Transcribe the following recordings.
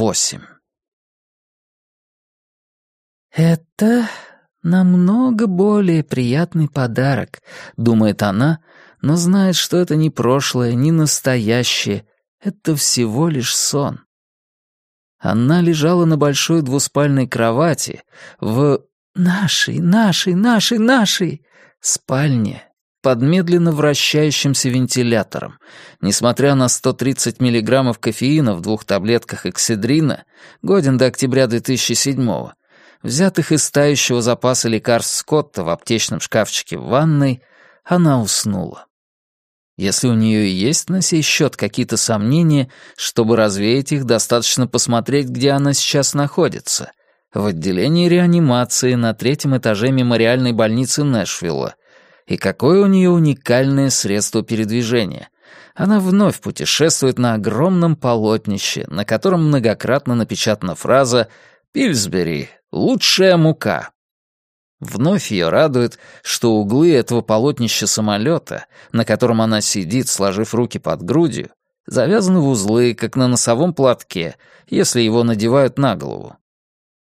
восемь. «Это намного более приятный подарок», — думает она, но знает, что это не прошлое, не настоящее, это всего лишь сон. Она лежала на большой двуспальной кровати в нашей, нашей, нашей, нашей спальне под медленно вращающимся вентилятором. Несмотря на 130 миллиграммов кофеина в двух таблетках экседрина, годен до октября 2007 взятых из тающего запаса лекарств Скотта в аптечном шкафчике в ванной, она уснула. Если у нее и есть на сей счет какие-то сомнения, чтобы развеять их, достаточно посмотреть, где она сейчас находится. В отделении реанимации на третьем этаже мемориальной больницы Нэшвилла. И какое у нее уникальное средство передвижения. Она вновь путешествует на огромном полотнище, на котором многократно напечатана фраза «Пильсбери. Лучшая мука». Вновь ее радует, что углы этого полотнища самолета, на котором она сидит, сложив руки под грудью, завязаны в узлы, как на носовом платке, если его надевают на голову.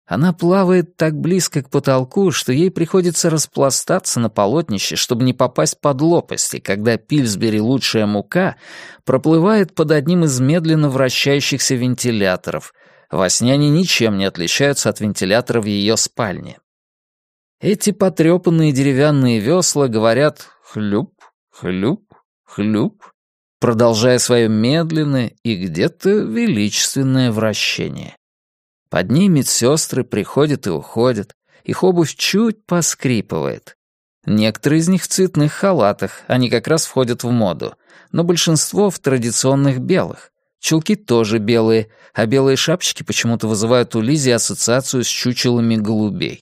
Она плавает так близко к потолку, что ей приходится распластаться на полотнище, чтобы не попасть под лопасти, когда Пильсбери лучшая мука проплывает под одним из медленно вращающихся вентиляторов. Во сне они ничем не отличаются от вентилятора в ее спальне. Эти потрепанные деревянные весла говорят «хлюп, хлюп, хлюп», продолжая свое медленное и где-то величественное вращение. Под ней медсестры приходят и уходят, их обувь чуть поскрипывает. Некоторые из них в цветных халатах, они как раз входят в моду, но большинство в традиционных белых. Чулки тоже белые, а белые шапочки почему-то вызывают у Лизи ассоциацию с чучелами голубей.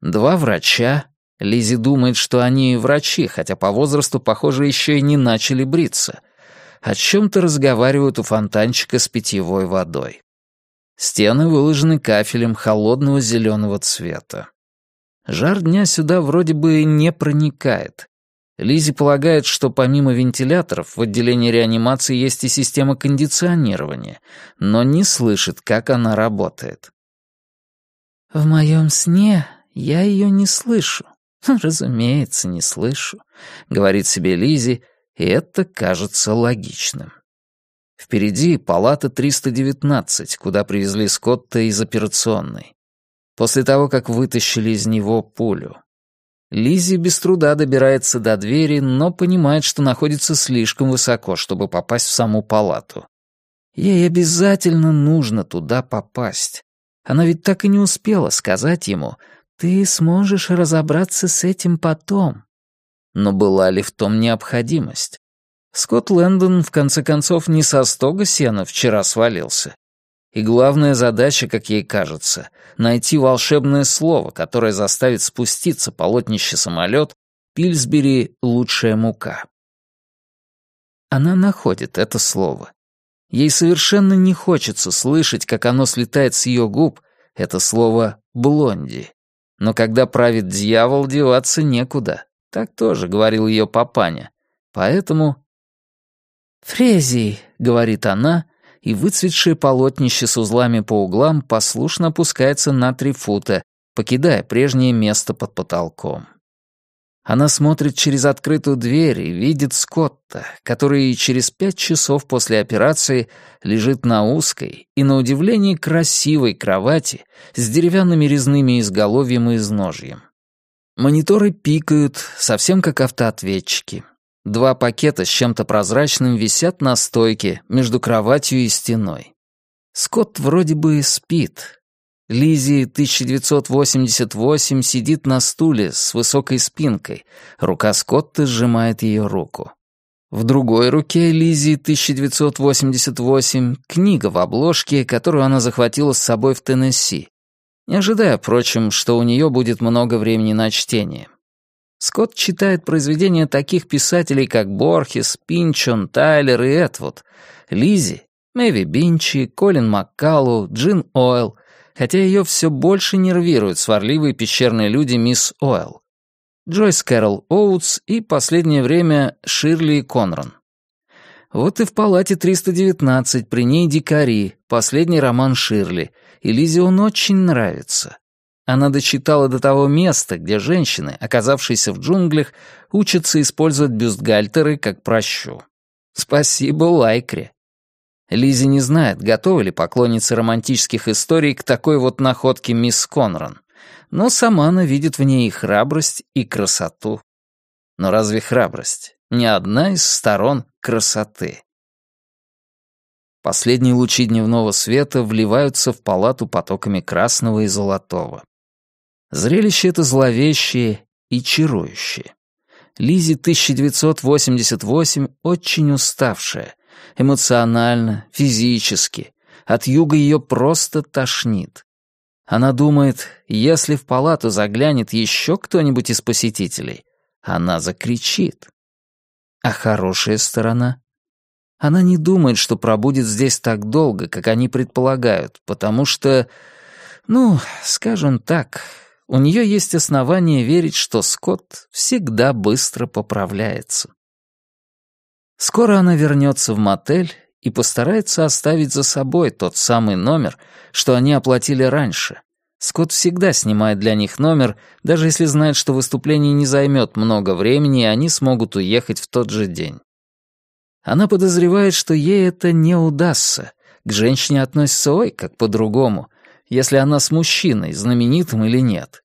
Два врача. Лизи думает, что они врачи, хотя по возрасту, похоже, еще и не начали бриться. О чем-то разговаривают у фонтанчика с питьевой водой. Стены выложены кафелем холодного зеленого цвета. Жар дня сюда вроде бы не проникает. Лизи полагает, что помимо вентиляторов в отделении реанимации есть и система кондиционирования, но не слышит, как она работает. «В моем сне я ее не слышу. Разумеется, не слышу, говорит себе Лизи, и это кажется логичным. Впереди палата 319, куда привезли Скотта из операционной. После того, как вытащили из него пулю. Лизи без труда добирается до двери, но понимает, что находится слишком высоко, чтобы попасть в саму палату. Ей обязательно нужно туда попасть. Она ведь так и не успела сказать ему, ты сможешь разобраться с этим потом. Но была ли в том необходимость? Скотт Лэндон, в конце концов, не со стога сена вчера свалился. И главная задача, как ей кажется, найти волшебное слово, которое заставит спуститься полотнище самолет Пильсбери «Лучшая мука». Она находит это слово. Ей совершенно не хочется слышать, как оно слетает с ее губ, это слово «блонди». Но когда правит дьявол, деваться некуда. Так тоже говорил ее папаня. Поэтому... «Фрезий», — говорит она, и выцветшее полотнище с узлами по углам послушно опускается на три фута, покидая прежнее место под потолком. Она смотрит через открытую дверь и видит Скотта, который через пять часов после операции лежит на узкой и, на удивление, красивой кровати с деревянными резными изголовьем и изножьем. Мониторы пикают, совсем как автоответчики. Два пакета с чем-то прозрачным висят на стойке между кроватью и стеной. Скотт вроде бы спит, Лизи 1988 сидит на стуле с высокой спинкой. Рука Скотта сжимает ее руку. В другой руке Лизи 1988 книга в обложке, которую она захватила с собой в Теннесси, не ожидая, впрочем, что у нее будет много времени на чтение. Скотт читает произведения таких писателей, как Борхес, Пинчон, Тайлер и Этвуд. Лизи, Мэви Бинчи, Колин Маккалу, Джин Ойл — хотя ее все больше нервируют сварливые пещерные люди мисс Ойл. Джойс Кэрол Оутс и последнее время Ширли Конран. Вот и в палате 319 при ней «Дикари», последний роман Ширли, и Лизи он очень нравится. Она дочитала до того места, где женщины, оказавшиеся в джунглях, учатся использовать бюстгальтеры как прощу. Спасибо Лайкре. Лизи не знает, готовы ли поклонницы романтических историй к такой вот находке мисс Конран, но сама она видит в ней и храбрость, и красоту. Но разве храбрость? Не одна из сторон красоты. Последние лучи дневного света вливаются в палату потоками красного и золотого. Зрелище это зловещее и чарующее. Лизи 1988 очень уставшая, эмоционально, физически. От юга ее просто тошнит. Она думает, если в палату заглянет еще кто-нибудь из посетителей, она закричит. А хорошая сторона? Она не думает, что пробудет здесь так долго, как они предполагают, потому что, ну, скажем так, у нее есть основания верить, что Скотт всегда быстро поправляется. Скоро она вернется в мотель и постарается оставить за собой тот самый номер, что они оплатили раньше. Скотт всегда снимает для них номер, даже если знает, что выступление не займет много времени, и они смогут уехать в тот же день. Она подозревает, что ей это не удастся. К женщине относится ой как по-другому, если она с мужчиной, знаменитым или нет.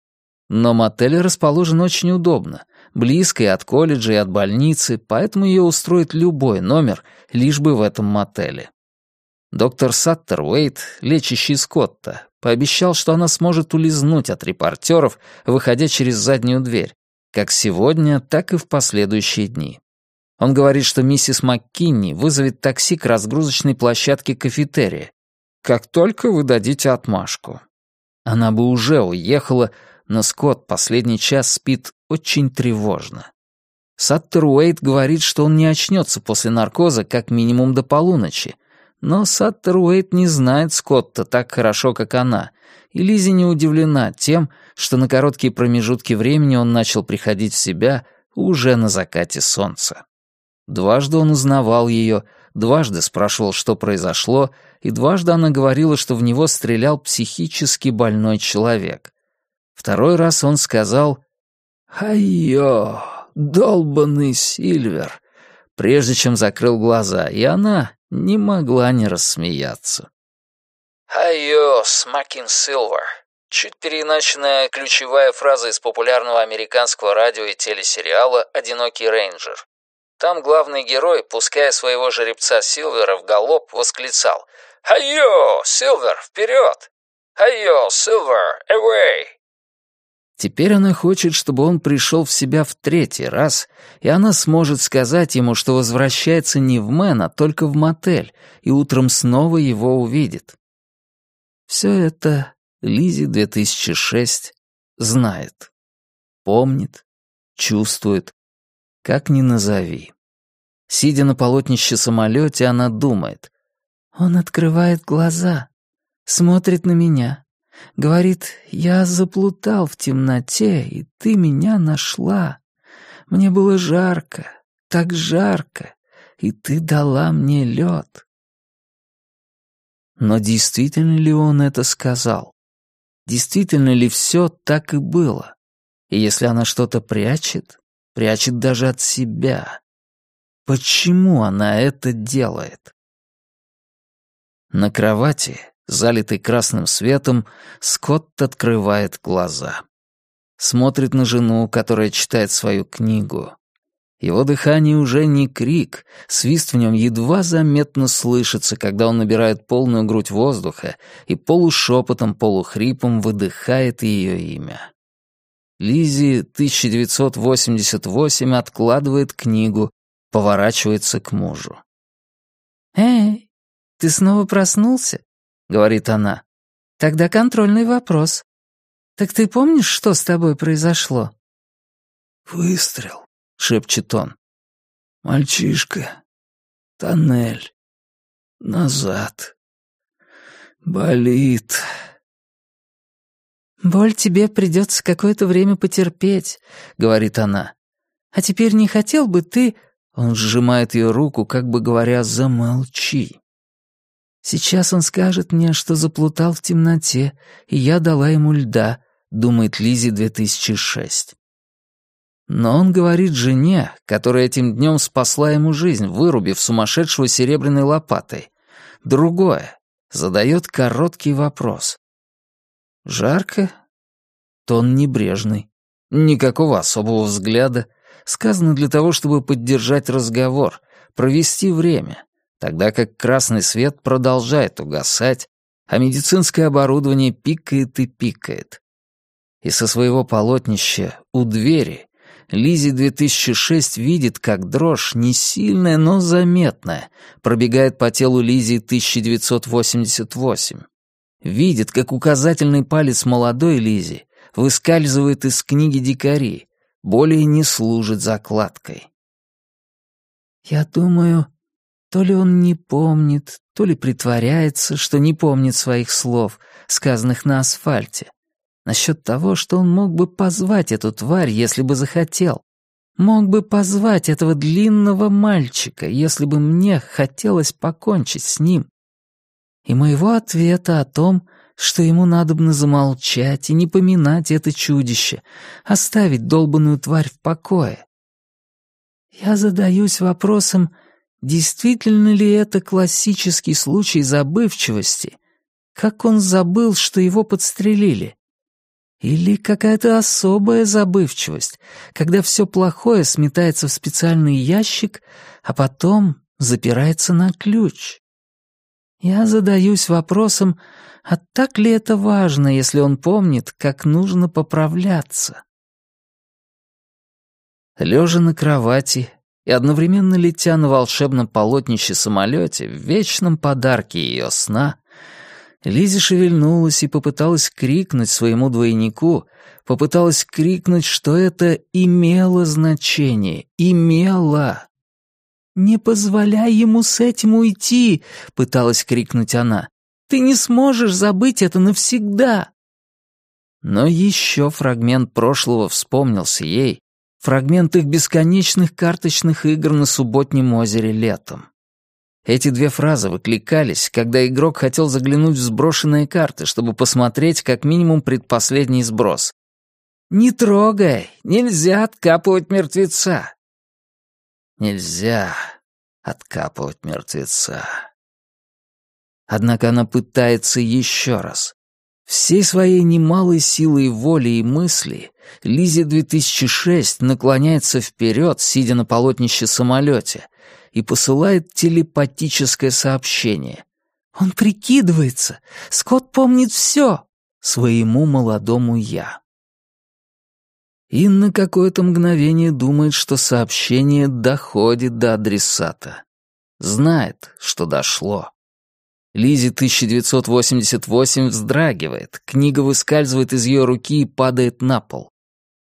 Но мотель расположен очень удобно, близко и от колледжа, и от больницы, поэтому ее устроит любой номер, лишь бы в этом мотеле. Доктор Саттер Уэйт, лечащий Скотта, пообещал, что она сможет улизнуть от репортеров, выходя через заднюю дверь, как сегодня, так и в последующие дни. Он говорит, что миссис МакКинни вызовет такси к разгрузочной площадке кафетерия, как только вы дадите отмашку. Она бы уже уехала, но Скотт последний час спит очень тревожно. Саттер Уэйт говорит, что он не очнется после наркоза как минимум до полуночи. Но Саттер Уэйт не знает Скотта так хорошо, как она, и Лизи не удивлена тем, что на короткие промежутки времени он начал приходить в себя уже на закате солнца. Дважды он узнавал ее, дважды спрашивал, что произошло, и дважды она говорила, что в него стрелял психически больной человек. Второй раз он сказал «Айо, долбанный Сильвер», прежде чем закрыл глаза, и она не могла не рассмеяться. «Айо, Смакин Силвер», чуть переиначенная ключевая фраза из популярного американского радио и телесериала «Одинокий рейнджер». Там главный герой, пуская своего жеребца Силвера в галоп, восклицал «Айо, Силвер, вперед! Hi-yo, Silver, away!» Теперь она хочет, чтобы он пришел в себя в третий раз, и она сможет сказать ему, что возвращается не в Мэн, а только в мотель, и утром снова его увидит. Все это Лизи 2006 знает, помнит, чувствует, как ни назови. Сидя на полотнище самолете, она думает. Он открывает глаза, смотрит на меня, Говорит, я заплутал в темноте, и ты меня нашла. Мне было жарко, так жарко, и ты дала мне лед. Но действительно ли он это сказал? Действительно ли все так и было? И если она что-то прячет, прячет даже от себя, почему она это делает? На кровати залитый красным светом, Скотт открывает глаза. Смотрит на жену, которая читает свою книгу. Его дыхание уже не крик, свист в нем едва заметно слышится, когда он набирает полную грудь воздуха и полушепотом, полухрипом выдыхает ее имя. Лизи 1988 откладывает книгу, поворачивается к мужу. «Эй, ты снова проснулся?» говорит она. «Тогда контрольный вопрос. Так ты помнишь, что с тобой произошло?» «Выстрел», — шепчет он. «Мальчишка. Тоннель. Назад. Болит». «Боль тебе придется какое-то время потерпеть», — говорит она. «А теперь не хотел бы ты Он сжимает ее руку, как бы говоря «замолчи». «Сейчас он скажет мне, что заплутал в темноте, и я дала ему льда», — думает Лизи 2006. Но он говорит жене, которая этим днем спасла ему жизнь, вырубив сумасшедшего серебряной лопатой. Другое. Задает короткий вопрос. «Жарко?» Тон небрежный. Никакого особого взгляда. Сказано для того, чтобы поддержать разговор, провести время, тогда как красный свет продолжает угасать, а медицинское оборудование пикает и пикает. И со своего полотнища у двери Лизи 2006 видит, как дрожь, не сильная, но заметная, пробегает по телу Лизи 1988. Видит, как указательный палец молодой Лизи выскальзывает из книги дикари, более не служит закладкой. «Я думаю, то ли он не помнит, то ли притворяется, что не помнит своих слов, сказанных на асфальте. Насчет того, что он мог бы позвать эту тварь, если бы захотел. Мог бы позвать этого длинного мальчика, если бы мне хотелось покончить с ним. И моего ответа о том, что ему надобно замолчать и не поминать это чудище, оставить долбанную тварь в покое. Я задаюсь вопросом, действительно ли это классический случай забывчивости, как он забыл, что его подстрелили. Или какая-то особая забывчивость, когда все плохое сметается в специальный ящик, а потом запирается на ключ. Я задаюсь вопросом, а так ли это важно, если он помнит, как нужно поправляться? Лежа на кровати и одновременно летя на волшебном полотнище самолете в вечном подарке ее сна, Лизи шевельнулась и попыталась крикнуть своему двойнику, попыталась крикнуть, что это имело значение, имело. «Не позволяй ему с этим уйти!» — пыталась крикнуть она. «Ты не сможешь забыть это навсегда!» Но еще фрагмент прошлого вспомнился ей, фрагмент их бесконечных карточных игр на субботнем озере летом. Эти две фразы выкликались, когда игрок хотел заглянуть в сброшенные карты, чтобы посмотреть как минимум предпоследний сброс. «Не трогай! Нельзя откапывать мертвеца!» Нельзя откапывать мертвеца. Однако она пытается еще раз. Всей своей немалой силой воли и мысли Лизе 2006 наклоняется вперед, сидя на полотнище самолете, и посылает телепатическое сообщение. «Он прикидывается! Скотт помнит все!» своему молодому «я». И на какое-то мгновение думает, что сообщение доходит до адресата. Знает, что дошло. Лизи 1988 вздрагивает, книга выскальзывает из ее руки и падает на пол.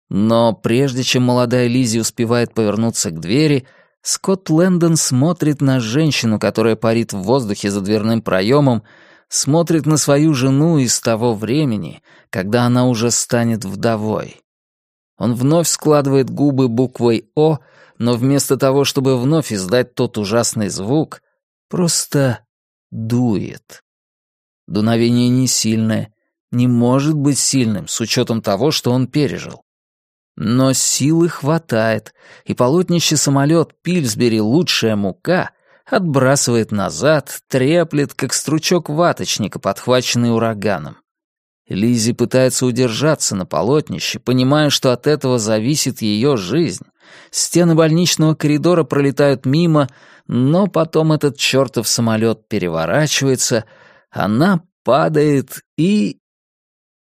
Но прежде чем молодая Лизи успевает повернуться к двери, Скотт Лэндон смотрит на женщину, которая парит в воздухе за дверным проемом, смотрит на свою жену из того времени, когда она уже станет вдовой. Он вновь складывает губы буквой «О», но вместо того, чтобы вновь издать тот ужасный звук, просто дует. Дуновение не сильное, не может быть сильным с учетом того, что он пережил. Но силы хватает, и полотнище самолет Пильсбери «Лучшая мука» отбрасывает назад, треплет, как стручок ваточника, подхваченный ураганом. Лизи пытается удержаться на полотнище, понимая, что от этого зависит ее жизнь. Стены больничного коридора пролетают мимо, но потом этот чертов самолет переворачивается, она падает и